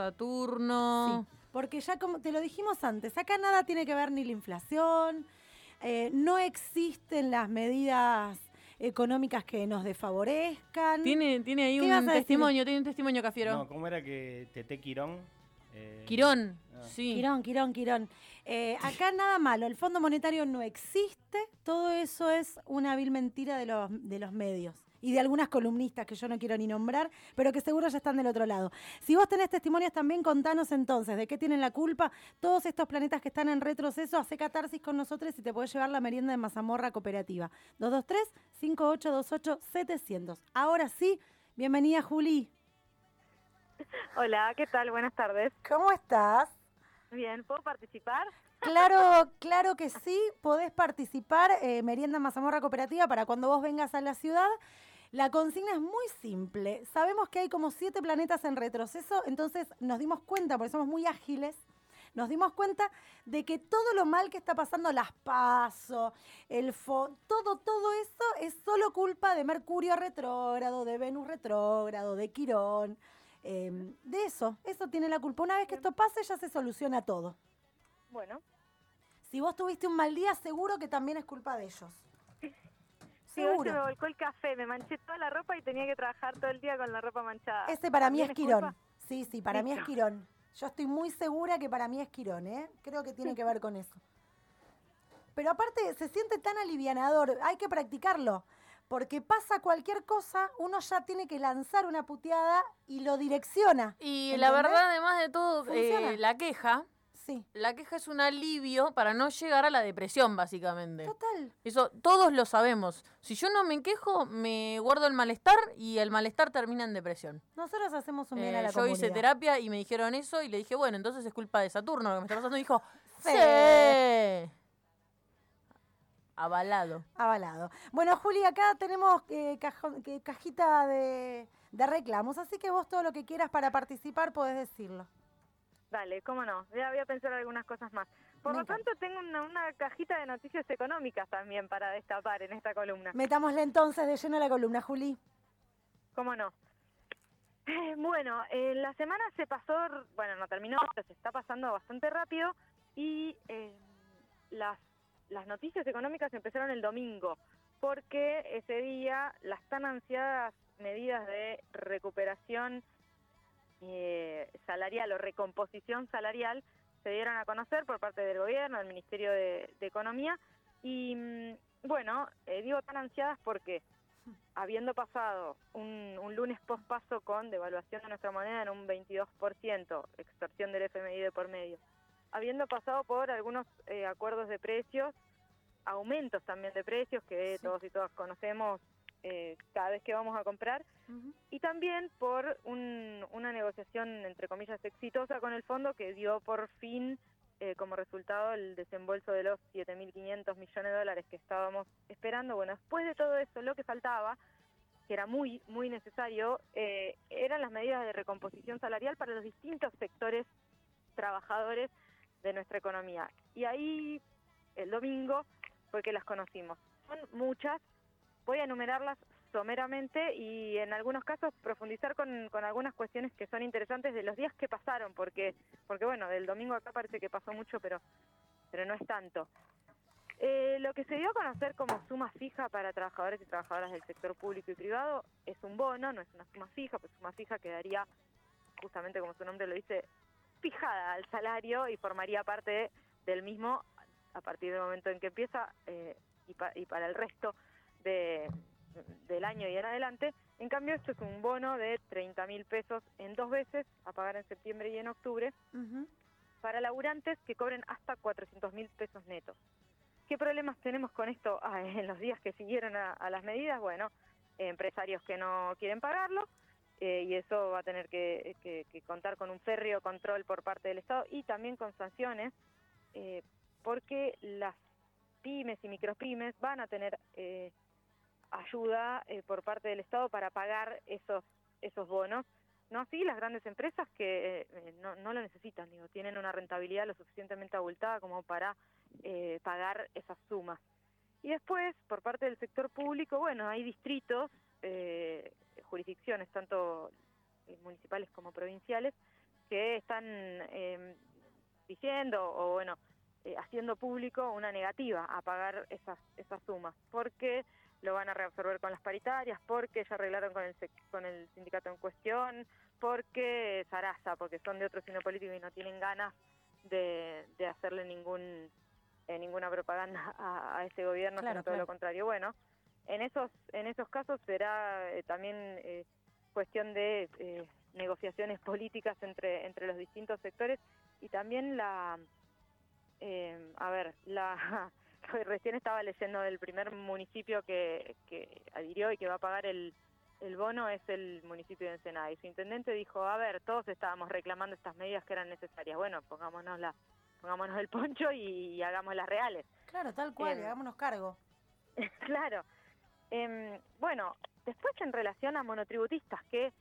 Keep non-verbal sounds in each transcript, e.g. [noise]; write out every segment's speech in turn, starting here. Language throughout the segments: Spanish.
Saturno. Sí, porque ya como te lo dijimos antes, acá nada tiene que ver ni la inflación, eh, no existen las medidas económicas que nos desfavorezcan. Tiene, tiene ahí ¿Qué vas un testimonio, tiene un testimonio, Cafiero. No, ¿cómo era que Tete Quirón? eh, Quirón, Ah. sí. Quirón, Quirón, Quirón. Eh, acá nada malo, el Fondo Monetario no existe, todo eso es una vil mentira de los, de los medios y de algunas columnistas que yo no quiero ni nombrar, pero que seguro ya están del otro lado. Si vos tenés testimonios también, contanos entonces de qué tienen la culpa todos estos planetas que están en retroceso, hace catarsis con nosotros y te podés llevar la merienda de mazamorra cooperativa. 223-5828-700. Ahora sí, bienvenida Juli. Hola, ¿qué tal? Buenas tardes. ¿Cómo estás? Bien, ¿puedo participar? Claro, claro que sí, podés participar, eh, Merienda Mazamorra Cooperativa, para cuando vos vengas a la ciudad. La consigna es muy simple. Sabemos que hay como siete planetas en retroceso, entonces nos dimos cuenta, porque somos muy ágiles, nos dimos cuenta de que todo lo mal que está pasando, las paso, el fo, todo, todo eso es solo culpa de Mercurio retrógrado, de Venus retrógrado, de Quirón, eh, de eso, eso tiene la culpa. Una vez que esto pase ya se soluciona todo. Bueno, Si vos tuviste un mal día, seguro que también es culpa de ellos. Sí, hoy se me volcó el café, me manché toda la ropa y tenía que trabajar todo el día con la ropa manchada. Ese para mí es ¿También Quirón. culpa? Sí, sí, para mí es. Quirón. Yo estoy muy segura que para mí es Quirón, ¿eh? Creo que tiene que ver con eso. Pero aparte, se siente tan alivianador, hay que practicarlo. Porque pasa cualquier cosa, uno ya tiene que lanzar una puteada y lo direcciona. Y la verdad, además de todo, Funciona. eh, la queja, Sí, la queja es un alivio para no llegar a la depresión, básicamente. total. Eso todos lo sabemos. Si yo no me quejo, me guardo el malestar y el malestar termina en depresión. Nosotros hacemos un bien a Eh, la yo hice terapia y me dijeron eso y le dije, bueno, entonces es culpa de Saturno lo que me está pasando. Y dijo, [laughs] Sí. sí. Avalado. Avalado. Bueno, Juli, acá tenemos eh, que- cajita de, de reclamos, así que vos todo lo que quieras para participar podés decirlo. Dale, cómo no, ya voy a pensar algunas cosas más. Por Me lo encanta. tanto, tengo una, una cajita de noticias económicas también para destapar en esta columna. Metámosle entonces de lleno a la columna, Juli. ¿Cómo no? Eh, Bueno, eh, la semana se pasó, bueno, no terminó, pero se está pasando bastante rápido y eh, las, las noticias económicas empezaron el domingo, porque ese día las tan ansiadas medidas de recuperación eh, salarial o recomposición salarial se dieron a conocer por parte del gobierno, del Ministerio de, de Economía, y mm, bueno, eh, digo tan ansiadas porque habiendo pasado un, un lunes pospaso con devaluación de nuestra moneda en un 22%, extorsión del FMI de por medio, habiendo pasado por algunos eh, acuerdos de precios, aumentos también de precios que Sí. todos y todas conocemos eh, cada vez que vamos a comprar, y también por un- una negociación, entre comillas, exitosa con el fondo que dio por fin eh, como resultado el desembolso de los 7.500 millones de dólares que estábamos esperando. Bueno, después de todo eso, lo que faltaba, que era muy, muy necesario, eh, eran las medidas de recomposición salarial para los distintos sectores trabajadores de nuestra economía. Y ahí, el domingo, fue que las conocimos. Son muchas, voy a enumerarlas someramente y en algunos casos profundizar con, algunas cuestiones que son interesantes de los días que pasaron, porque, porque bueno, del domingo acá parece que pasó mucho, pero, pero no es tanto. Eh, lo que se dio a conocer como suma fija para trabajadores y trabajadoras del sector público y privado es un bono, no es una suma fija, pues suma fija quedaría, justamente como su nombre lo dice, fijada al salario y formaría parte del mismo a partir del momento en que empieza eh, y, pa- y para el resto de, del año y en adelante. En cambio, esto es un bono de 30 mil pesos en dos veces, a pagar en septiembre y en octubre, para laburantes que cobren hasta 400 mil pesos netos. ¿Qué problemas tenemos con esto ah, [laughs] en los días que siguieron a, a las medidas? Bueno, eh, empresarios que no quieren pagarlo eh, y eso va a tener que, que- que contar con un férreo control por parte del Estado y también con sanciones eh, porque las pymes y micropymes van a tener eh, ayuda eh, por parte del Estado para pagar esos, esos bonos. No así las grandes empresas que eh, no, no lo necesitan, digo, tienen una rentabilidad lo suficientemente abultada como para eh, pagar esas sumas. Y después, por parte del sector público, bueno, hay distritos, eh, jurisdicciones, tanto eh, municipales como provinciales, que están eh, diciendo o bueno, eh, haciendo público una negativa a pagar esas, esas sumas, porque lo van a reabsorber con las paritarias, porque ya arreglaron con el, con el sindicato en cuestión, porque Sarasa, porque son de otro signo político y no tienen ganas de, de hacerle ningún eh, ninguna propaganda a, ese gobierno, sino todo lo contrario. Bueno, en esos en esos casos será eh, también eh, cuestión de negociaciones políticas entre entre los distintos sectores y también la a ver la [laughs] recién estaba leyendo del primer municipio que, que adhirió y que va a pagar el, el bono es el municipio de Ensenada. Y su intendente dijo, a ver, todos estábamos reclamando estas medidas que eran necesarias. Bueno, pongámonos, la, pongámonos el poncho y, hagamos las reales. Claro, tal cual, em, hagámonos cargo. [laughs] claro. Eh, bueno, después en relación a monotributistas, que...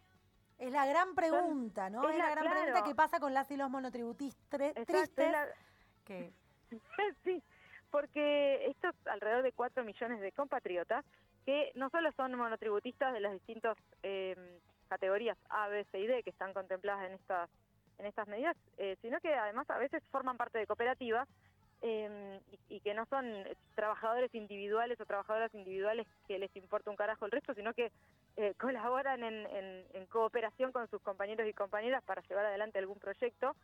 Es la gran pregunta, ¿no? Es, la, gran pregunta que pasa con las y los monotributistas tristes. Que... [laughs] sí, porque estos alrededor de 4 millones de compatriotas que no solo son monotributistas de las distintas em, categorías A, B, C y D que están contempladas en estas en estas medidas, eh, sino que además a veces forman parte de cooperativas em, y, que no son trabajadores individuales o trabajadoras individuales que les importa un carajo el resto, sino que eh, [laughs] colaboran en, cooperación con sus compañeros y compañeras para llevar adelante algún proyecto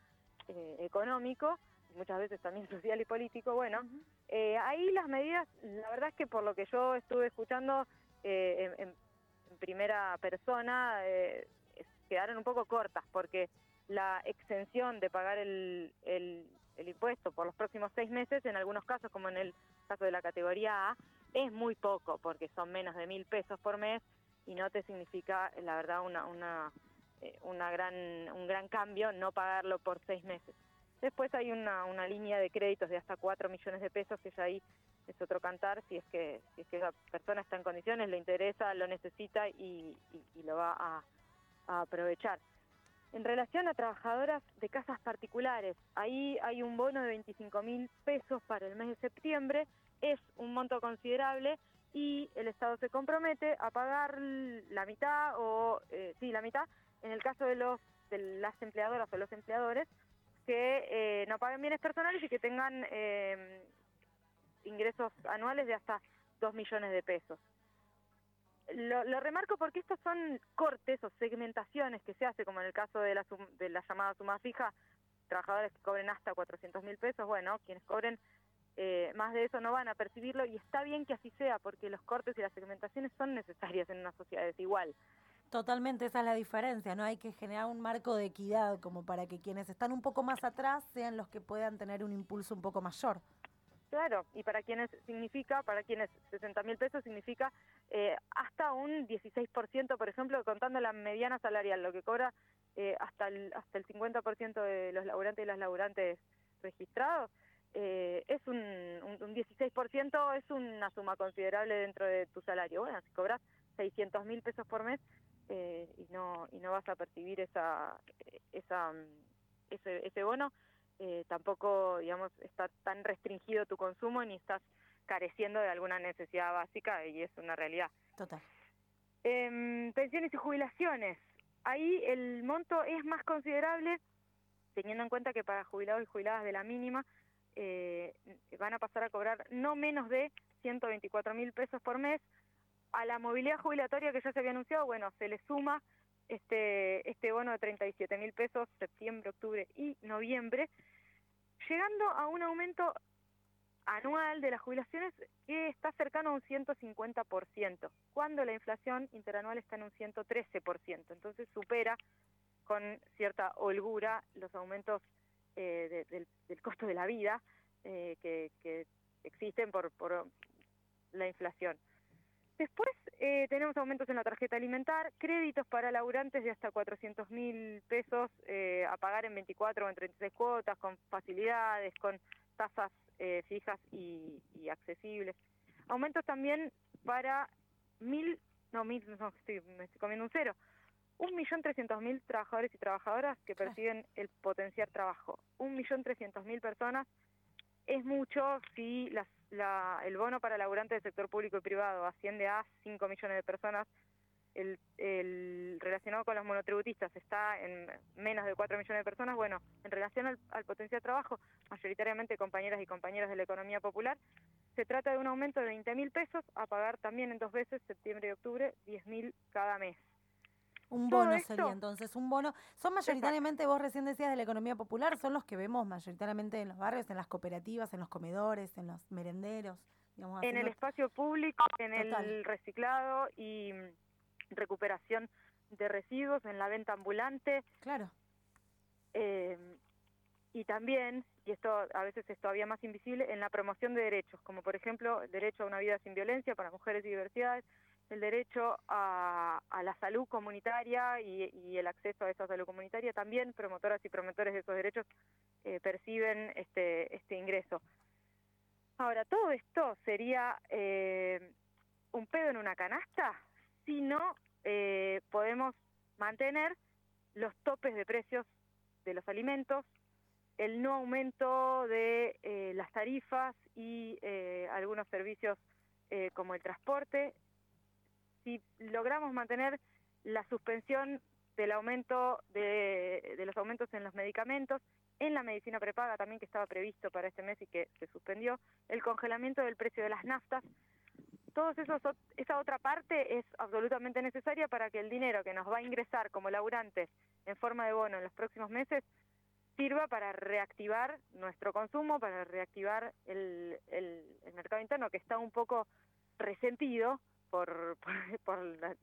eh, económico muchas veces también [laughs] social y político, bueno, eh, ahí las medidas, la verdad es que por lo que yo estuve escuchando eh, en, primera persona, eh, quedaron un poco cortas, porque la extensión de pagar el, el, impuesto por los próximos seis meses, en algunos casos, como en el caso de la categoría A, es muy poco, porque son menos de mil pesos por mes y no te significa, la verdad, una, una, una gran, un gran cambio no pagarlo por seis meses. Después hay una, una línea de créditos de hasta 4 millones de pesos que ya ahí es otro cantar si es que si es que la persona está en condiciones, le interesa, lo necesita y, lo va a, aprovechar. En relación a trabajadoras de casas particulares, ahí hay un bono de 25 mil pesos para el mes de septiembre, es un monto considerable y el Estado se compromete a pagar la mitad o, eh, sí, la mitad, en el caso de, los, de las empleadoras o los empleadores, que eh, no paguen bienes personales y que tengan eh, ingresos anuales de hasta 2 millones de pesos. Lo, remarco porque estos son cortes o segmentaciones que se hace, como en el caso de la, de la llamada suma fija, trabajadores que cobren hasta 400 mil pesos, bueno, quienes cobren eh, más de eso no van a percibirlo y está bien que así sea porque los cortes y las segmentaciones son necesarias en una sociedad desigual. Totalmente, esa es la diferencia, ¿no? Hay que generar un marco de equidad como para que quienes están un poco más atrás sean los que puedan tener un impulso un poco mayor. Claro, y para quienes significa, para quienes 60 mil pesos significa eh, hasta un 16%, por ejemplo, contando la mediana salarial, lo que cobra eh, hasta el hasta el 50% de los laburantes y las laburantes registrados, eh, es un, un, un 16%, es una suma considerable dentro de tu salario. Bueno, si cobras 600 mil pesos por mes, eh, y no y no vas a percibir esa esa ese, ese bono eh, tampoco digamos está tan restringido tu consumo ni estás careciendo de alguna necesidad básica y es una realidad. Total. Eh, pensiones y jubilaciones. Ahí el monto es más considerable teniendo en cuenta que para jubilados y jubiladas de la mínima eh, van a pasar a cobrar no menos de 124 mil pesos por mes a la movilidad jubilatoria que ya se había anunciado, bueno, se le suma este, este bono de 37 mil pesos septiembre, octubre y noviembre, llegando a un aumento anual de las jubilaciones que está cercano a un 150%, cuando la inflación interanual está en un 113%, entonces supera con cierta holgura los aumentos eh, del, costo de la vida eh, que, que, existen por, por la inflación. Después eh, tenemos aumentos en la tarjeta alimentar, créditos para laburantes de hasta 400 mil pesos eh, a pagar en 24 o en 36 cuotas, con facilidades, con tasas eh, fijas y, accesibles. Aumentos también para mil, no, mil, no, estoy, me estoy comiendo un cero, un millón trescientos mil trabajadores y trabajadoras que perciben el potenciar trabajo. Un millón trescientos mil personas es mucho si el bono para laburantes del sector público y privado asciende a 5 millones de personas. el, el, relacionado con los monotributistas está en menos de 4 millones de personas, bueno, en relación al, al potencial de trabajo, mayoritariamente compañeras y compañeros de la economía popular, se trata de un aumento de 20 mil pesos a pagar también en dos veces, septiembre y octubre, 10 mil cada mes. Un bono sería entonces, un bono. Son mayoritariamente, vos recién decías de la economía popular, son los que vemos mayoritariamente en los barrios, en las cooperativas, en los comedores, en los merenderos. Digamos, en el espacio público, en el reciclado y recuperación de residuos, en la venta ambulante. Claro. Eh, y también, y esto a veces es todavía más invisible, en la promoción de derechos, como por ejemplo derecho a una vida sin violencia para mujeres y diversidades, el derecho a, la salud comunitaria y, el acceso a esa salud comunitaria. También promotoras y promotores de esos derechos eh, perciben este, este ingreso. Ahora, todo esto sería eh, un pedo en una canasta si no eh, podemos mantener los topes de precios de los alimentos, el no aumento de eh, las tarifas y eh, algunos servicios como el transporte. Si logramos mantener la suspensión del aumento de, los aumentos en los medicamentos, en la medicina prepaga también que estaba previsto para este mes y que se suspendió, el congelamiento del precio de las naftas, todos esos esa otra parte es absolutamente necesaria para que el dinero que nos va a ingresar como laburantes en forma de bono en los próximos meses sirva para reactivar nuestro consumo, para reactivar el, mercado interno que está un poco resentido [laughs] por, por, la,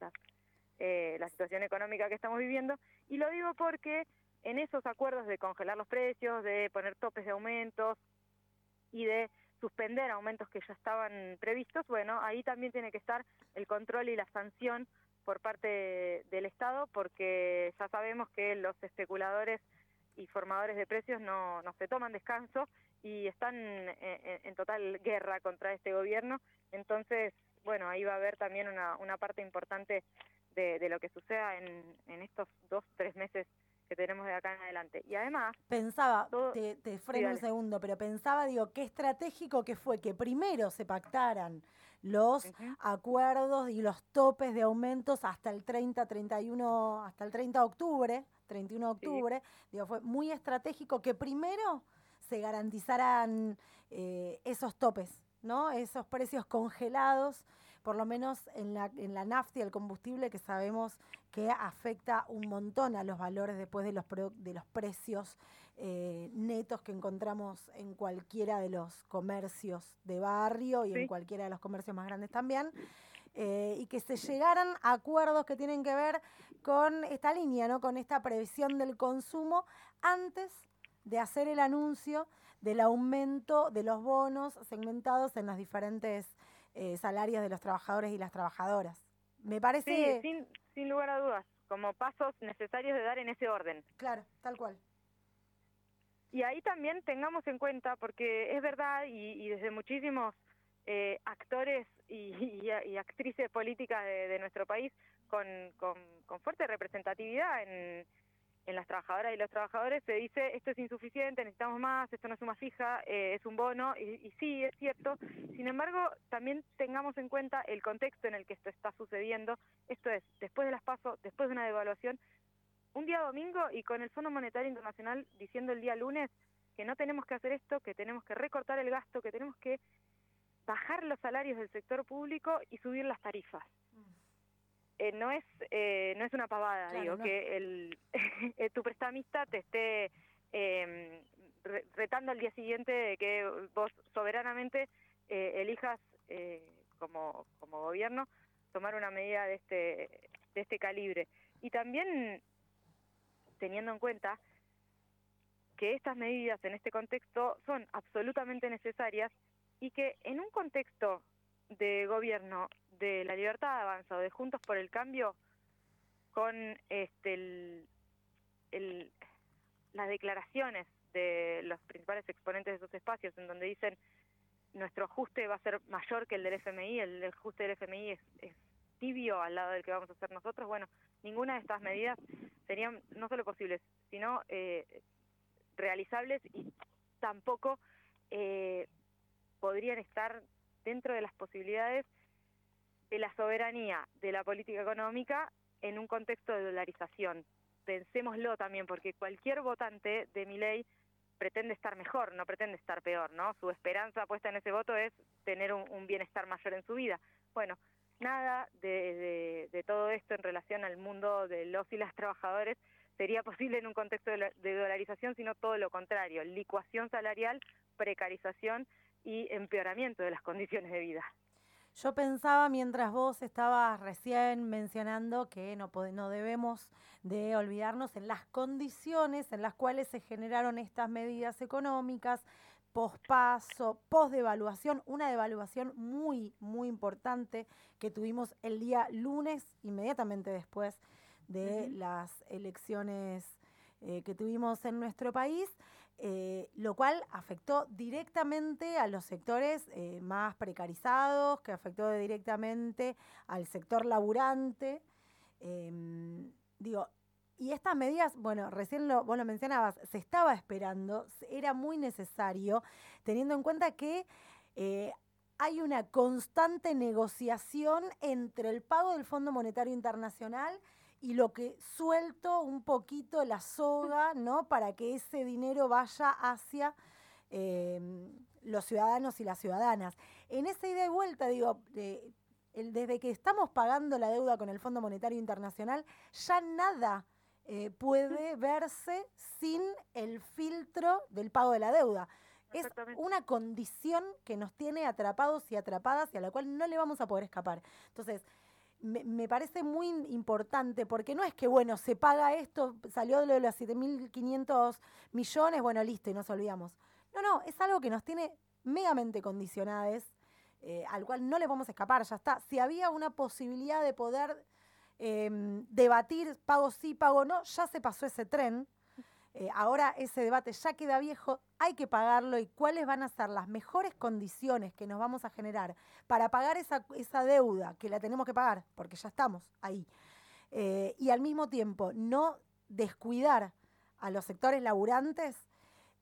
eh, la, situación económica que estamos viviendo. Y lo digo porque en esos acuerdos de congelar los precios, de poner topes de aumentos y de suspender aumentos que ya estaban previstos, bueno, ahí también tiene que estar el control y la sanción por parte del Estado, porque ya sabemos que los especuladores y formadores de precios no, no se toman descanso y están en, total guerra contra este gobierno. Entonces, bueno, ahí va a haber también una, una parte importante de, de lo que suceda en, en estos dos, tres meses que tenemos de acá en adelante. Y además... Pensaba, te, te freno un segundo, pero pensaba, digo, qué estratégico que fue que primero se pactaran los acuerdos y los topes de aumentos hasta el 30, 31, hasta el 30 de octubre, 31 de octubre, digo, fue muy estratégico que primero se garantizaran eh, esos topes, ¿no? Esos precios congelados, por lo menos en la, en la nafta y el combustible que sabemos que afecta un montón a los valores después de los, de los precios eh, netos que encontramos en cualquiera de los comercios de barrio y en cualquiera de los comercios más grandes también. Eh, y que se llegaran a acuerdos que tienen que ver con esta línea, ¿no? con esta previsión del consumo antes de hacer el anuncio del aumento de los bonos segmentados en los diferentes eh, salarios de los trabajadores y las trabajadoras. Me parece... sin, sin lugar a dudas, como pasos necesarios de dar en ese orden. Claro, tal cual. Y ahí también tengamos en cuenta, porque es verdad, y, desde muchísimos eh, actores y, actrices políticas de, nuestro país con, con, fuerte representatividad en, en, las trabajadoras y los trabajadores, se dice esto es insuficiente, necesitamos más, esto no es suma fija, eh, es un bono, y, y sí, es cierto. Sin embargo, también tengamos en cuenta el contexto en el que esto está sucediendo. Esto es, después de las pasos, después de una devaluación, un día domingo y con el Fondo Monetario Internacional diciendo el día lunes que no tenemos que hacer esto, que tenemos que recortar el gasto, que tenemos que bajar los salarios del sector público y subir las tarifas. Eh, no es eh, no es una pavada, digo, que el [laughs] eh, tu prestamista te esté eh, retando al día siguiente de que vos soberanamente elijas como, como gobierno tomar una medida de este de este calibre. Y también teniendo en cuenta que estas medidas en este contexto son absolutamente necesarias y que en un contexto de gobierno de la libertad avanza o de Juntos por el Cambio, con este el, las declaraciones de los principales exponentes de esos espacios en donde dicen nuestro ajuste va a ser mayor que el del FMI, el ajuste del FMI es, es tibio al lado del que vamos a hacer nosotros, bueno, ninguna de estas medidas serían no solo posibles, sino eh, realizables y tampoco eh, podrían estar dentro de las posibilidades de la soberanía de la política económica en un contexto de dolarización. Pensémoslo también, porque cualquier votante de mi ley pretende estar mejor, no pretende estar peor, ¿no? Su esperanza puesta en ese voto es tener un, bienestar mayor en su vida. Bueno, nada de, de, todo esto en relación al mundo de los y las trabajadores sería posible en un contexto de, de dolarización, sino todo lo contrario, licuación salarial, precarización y empeoramiento de las condiciones de vida. Yo pensaba mientras vos estabas recién mencionando que no, no debemos de olvidarnos en las condiciones en las cuales se generaron estas medidas económicas, pospaso, posdevaluación, una devaluación muy, muy importante que tuvimos el día lunes, inmediatamente después de las elecciones eh, que tuvimos en nuestro país. Eh, lo cual afectó directamente a los sectores eh, más precarizados, que afectó directamente al sector laburante. Em, digo, y estas medidas, bueno, recién lo, vos lo mencionabas, se estaba esperando, era muy necesario, teniendo en cuenta que hay una constante negociación entre el pago del Fondo Monetario Internacional lo que suelto un poquito la soga, ¿no? Para que ese dinero vaya hacia em, los ciudadanos y las ciudadanas. En esa ida y vuelta, digo, desde que estamos pagando la deuda con el Fondo Monetario Internacional, ya nada eh, puede verse sin el filtro del pago de la deuda. Es una condición que nos tiene atrapados y atrapadas y a la cual no le vamos a poder escapar. Entonces, me, parece muy importante, porque no es que, bueno, se paga esto, salió de los 7.500 millones, bueno, listo, y nos olvidamos. No, no, es algo que nos tiene megamente condicionadas, eh, al cual no le vamos a escapar, ya está. Si había una posibilidad de poder em, debatir pago sí, pago no, ya se pasó ese tren. Eh, ahora ese debate ya queda viejo, hay que pagarlo y cuáles van a ser las mejores condiciones que nos vamos a generar para pagar esa, deuda que la tenemos que pagar, porque ya estamos ahí. Eh, y al mismo tiempo no descuidar a los sectores laburantes,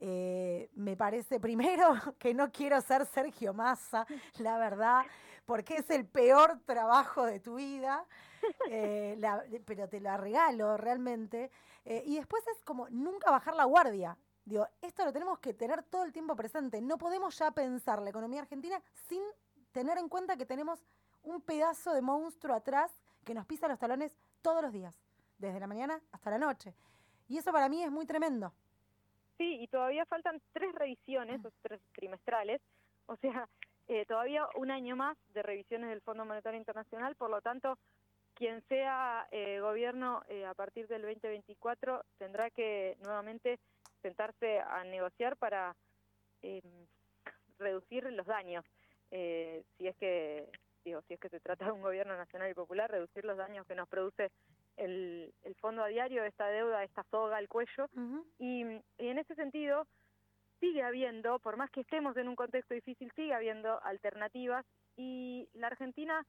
eh, me parece primero [laughs] que no quiero ser Sergio Massa, la verdad, porque es el peor trabajo de tu vida, pero te la regalo realmente. Eh, y después es como nunca bajar la guardia. Digo, esto lo tenemos que tener todo el tiempo presente. No podemos ya pensar la economía argentina sin tener en cuenta que tenemos un pedazo de monstruo atrás que nos pisa los talones todos los días, desde la mañana hasta la noche. Y eso para mí es muy tremendo. Sí, y todavía faltan tres revisiones, tres trimestrales, o sea, eh, todavía un año más de revisiones del Fondo Monetario Internacional, por lo tanto, quien sea eh, gobierno eh, a partir del 2024 tendrá que nuevamente sentarse a negociar para em, reducir los daños. Eh, si es que digo, si es que se trata de un gobierno nacional y popular, reducir los daños que nos produce el, fondo a diario, esta deuda, esta soga al cuello. y, y en ese sentido, sigue habiendo, por más que estemos en un contexto difícil, sigue habiendo alternativas y la Argentina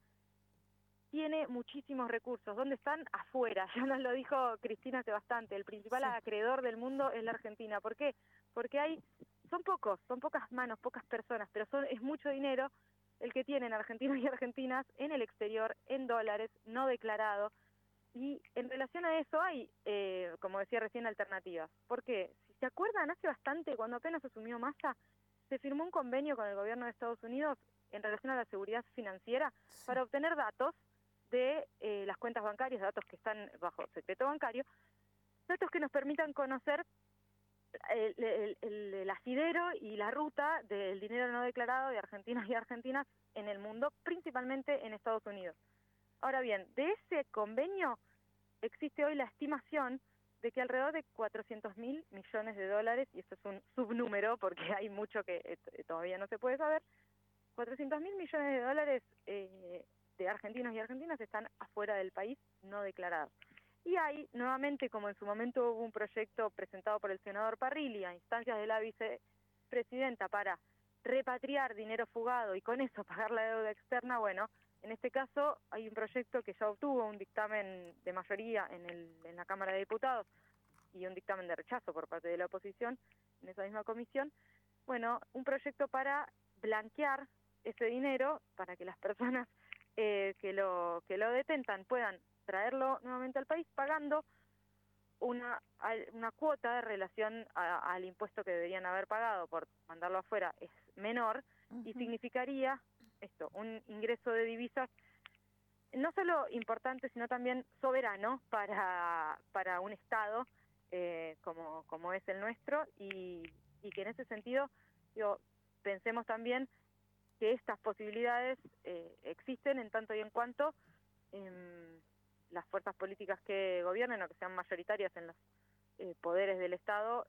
tiene muchísimos recursos. ¿Dónde están? Afuera. [laughs] Ya nos lo dijo Cristina hace bastante. El principal acreedor del mundo es la Argentina. ¿Por qué? Porque hay, son pocos, son pocas manos, pocas personas, pero son, es mucho dinero el que tienen argentinos y argentinas en el exterior, en dólares, no declarado. Y en relación a eso hay, eh, como decía recién, alternativas. ¿Por qué? Si se acuerdan, hace bastante, cuando apenas asumió Massa, se firmó un convenio con el gobierno de Estados Unidos en relación a la seguridad financiera para obtener datos de eh, las cuentas bancarias, datos que están bajo secreto bancario, datos que nos permitan conocer el, el, asidero y la ruta del dinero no declarado de argentinos y argentinas en el mundo, principalmente en Estados Unidos. Ahora bien, de ese convenio existe hoy la estimación de que alrededor de 400 mil millones de dólares, y esto es un subnúmero porque hay mucho que eh, todavía no se puede saber, 400 mil millones de dólares eh, de argentinos y argentinas están afuera del país no declarados. Y hay, nuevamente, como en su momento hubo un proyecto presentado por el senador Parrilli a instancias de la vicepresidenta para repatriar dinero fugado y con eso [laughs] pagar la deuda externa, bueno, en este caso hay un proyecto que ya obtuvo un dictamen de mayoría en, el, en la Cámara de Diputados y un dictamen de rechazo por parte de la oposición en esa misma comisión. Bueno, un proyecto para blanquear ese dinero para que las personas eh, que, lo, que lo detentan puedan traerlo nuevamente al país pagando una, una cuota de relación al impuesto que deberían haber pagado por mandarlo afuera es menor y significaría esto, un ingreso de divisas no solo importante, sino también soberano para, para un Estado eh, como, como es el nuestro y, y que en ese sentido digo, pensemos también que estas posibilidades eh, existen en tanto y en cuanto em, las fuerzas políticas que gobiernen o que sean mayoritarias en los eh, poderes del Estado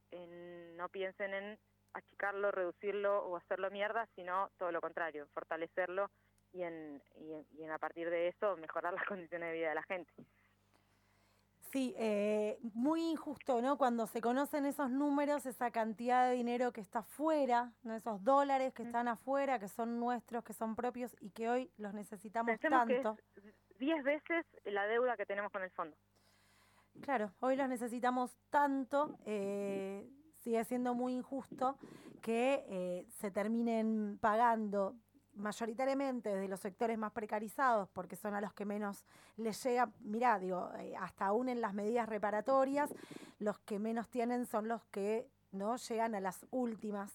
no piensen en achicarlo, reducirlo o hacerlo mierda, sino todo lo contrario, fortalecerlo y en, y en, a partir de eso mejorar [laughs] las condiciones de vida de la gente. Sí, eh, muy injusto, ¿no? Cuando se conocen esos números, esa cantidad de dinero que está afuera, ¿no? esos dólares que están afuera, que son nuestros, que son propios y que hoy los necesitamos tanto. diez veces la deuda que tenemos con el fondo. Claro, hoy los necesitamos tanto, eh, sigue siendo muy injusto que eh, se terminen pagando mayoritariamente desde los sectores más precarizados, porque son a los que menos les llega, mirá, digo, eh, hasta aún en las medidas reparatorias, los que menos tienen son los que no llegan a las últimas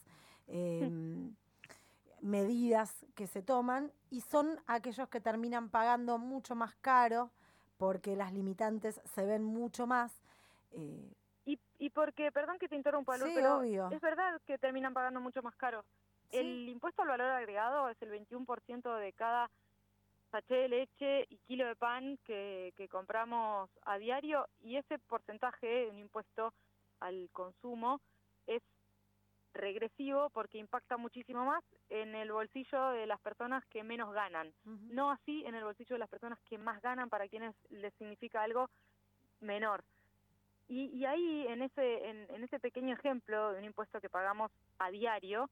em, [laughs] medidas que se toman y son aquellos que terminan pagando mucho más caro porque las limitantes se ven mucho más. Eh, y, y porque, perdón que te interrumpa, Luz, pero es verdad que terminan pagando mucho más caro. El impuesto al valor agregado es el 21% de cada sachet de leche y kilo de pan que, que compramos a diario y ese porcentaje de un impuesto al consumo es regresivo porque impacta muchísimo más en el bolsillo de las personas que menos ganan, no así en el bolsillo de las personas que más ganan para quienes les significa algo menor. Y, ahí, en ese, en, ese pequeño ejemplo de un impuesto que pagamos a diario,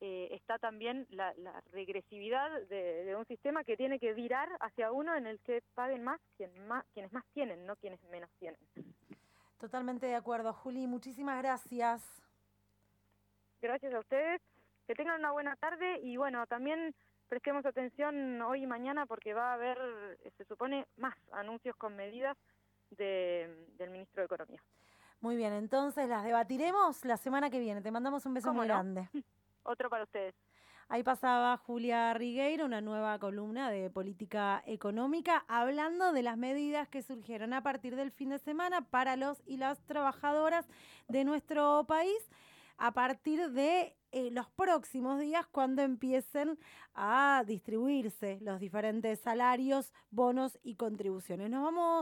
eh, está también la, regresividad de, un sistema que tiene que virar hacia uno en el que paguen más, más quienes más tienen, no quienes menos tienen. Totalmente de acuerdo, Juli. Muchísimas gracias. Gracias a ustedes. Que tengan una buena tarde y bueno, también prestemos atención hoy y mañana porque va a haber, se supone, más anuncios con medidas del ministro de Economía. Muy bien, entonces las debatiremos la semana que viene. Te mandamos un beso muy grande. [laughs] Otro para ustedes. Ahí pasaba Julia Rigueiro, una nueva columna de política económica, hablando de las medidas que surgieron a partir del fin de semana para los y las trabajadoras de nuestro país a partir de eh, los próximos días cuando empiecen a distribuirse los diferentes salarios, bonos y contribuciones. Nos vamos